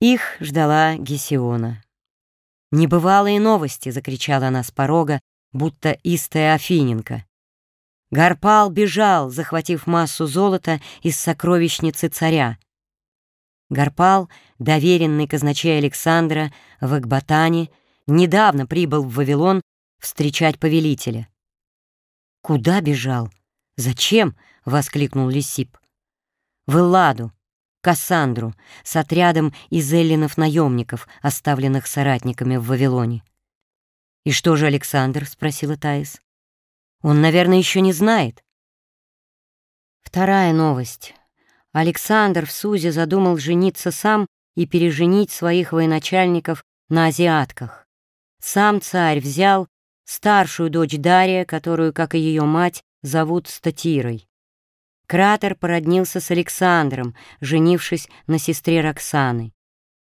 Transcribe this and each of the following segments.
Их ждала Гесиона. «Небывалые новости!» — закричала она с порога, будто истая Афиненко. Гарпал бежал, захватив массу золота из сокровищницы царя. Гарпал, доверенный казначей Александра в Экбатане, недавно прибыл в Вавилон встречать повелителя. «Куда бежал? Зачем?» — воскликнул Лисип. «В Элладу, Кассандру, с отрядом из эллинов-наемников, оставленных соратниками в Вавилоне». «И что же Александр?» — спросила Таис. «Он, наверное, еще не знает». Вторая новость. Александр в Сузе задумал жениться сам и переженить своих военачальников на азиатках. Сам царь взял старшую дочь Дария, которую, как и ее мать, зовут Статирой. Кратер породнился с Александром, женившись на сестре Роксаны.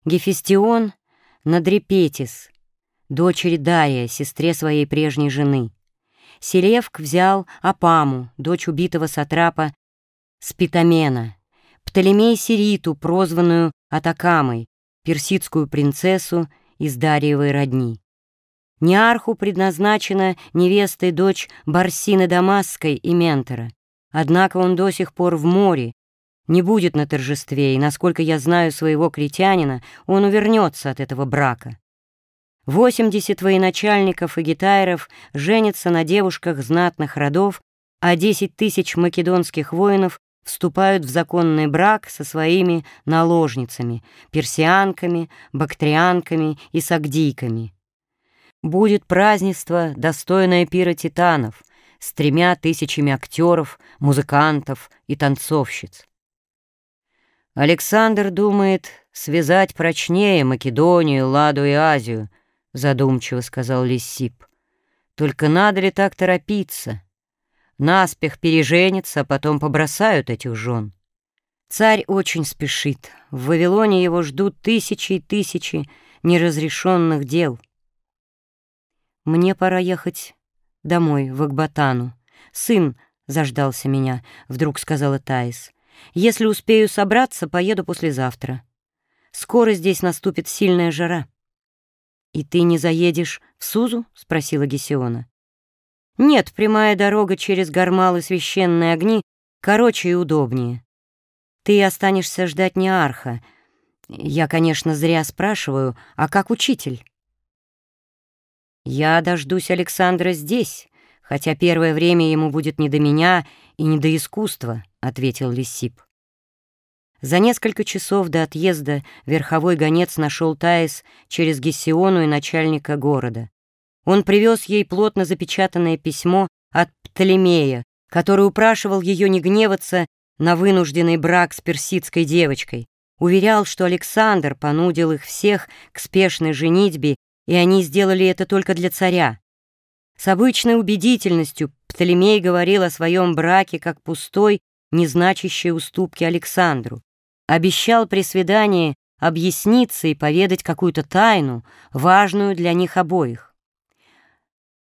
Гефестион — на Дрепетис, дочери Дария, сестре своей прежней жены. Селевк взял Апаму, дочь убитого сатрапа Спитамена, Птолемей Сириту, прозванную Атакамой, персидскую принцессу из Дариевой родни. Неарху предназначена невестой дочь Барсины Дамасской и Ментора. Однако он до сих пор в море, не будет на торжестве, и, насколько я знаю своего критянина, он увернется от этого брака. Восемьдесят военачальников и гитайров женятся на девушках знатных родов, а десять тысяч македонских воинов вступают в законный брак со своими наложницами, персианками, бактрианками и сагдийками будет празднество, достойное пира титанов, с тремя тысячами актеров, музыкантов и танцовщиц. Александр думает связать прочнее Македонию, Ладу и Азию, задумчиво сказал Лисип. Только надо ли так торопиться? Наспех переженятся, а потом побросают этих жен. Царь очень спешит. В Вавилоне его ждут тысячи и тысячи неразрешенных дел. Мне пора ехать домой, в Акбатану. Сын заждался меня, вдруг сказала Таис. Если успею собраться, поеду послезавтра. Скоро здесь наступит сильная жара. «И ты не заедешь в Сузу?» — спросила Гесиона. «Нет, прямая дорога через Гармал священные огни короче и удобнее. Ты останешься ждать Неарха. Я, конечно, зря спрашиваю, а как учитель?» Я дождусь Александра здесь, хотя первое время ему будет не до меня и не до искусства, ответил Лисип. За несколько часов до отъезда верховой гонец нашел Таис через Гессиону и начальника города. Он привез ей плотно запечатанное письмо от Птолемея, который упрашивал ее не гневаться на вынужденный брак с персидской девочкой, уверял, что Александр понудил их всех к спешной женитьбе и они сделали это только для царя. С обычной убедительностью Птолемей говорил о своем браке как пустой, незначащей уступки Александру. Обещал при свидании объясниться и поведать какую-то тайну, важную для них обоих.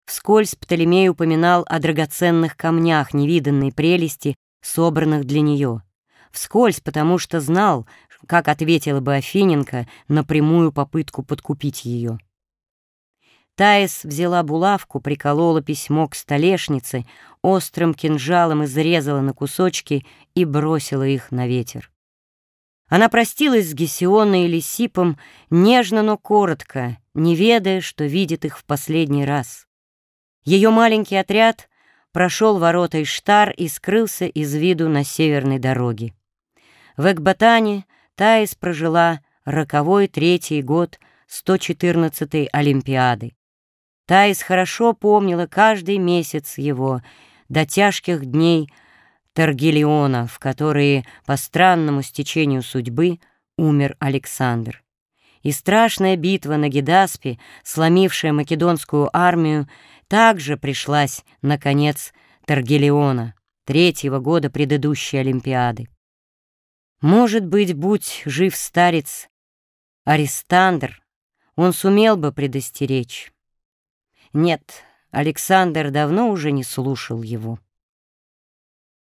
Вскользь Птолемей упоминал о драгоценных камнях невиданной прелести, собранных для нее. Вскользь, потому что знал, как ответила бы Афиненко на прямую попытку подкупить ее. Таис взяла булавку, приколола письмо к столешнице, острым кинжалом изрезала на кусочки и бросила их на ветер. Она простилась с Гесионой и Лисипом нежно, но коротко, не ведая, что видит их в последний раз. Ее маленький отряд прошел ворота Иштар и скрылся из виду на северной дороге. В Экбатане Таис прожила роковой третий год 114-й Олимпиады. Таис хорошо помнила каждый месяц его до тяжких дней Таргелиона, в которые по странному стечению судьбы умер Александр. И страшная битва на Гедаспе, сломившая македонскую армию, также пришлась, наконец, Таргелиона, третьего года предыдущей Олимпиады. Может быть, будь жив старец Аристандр, он сумел бы предостеречь. Нет, Александр давно уже не слушал его.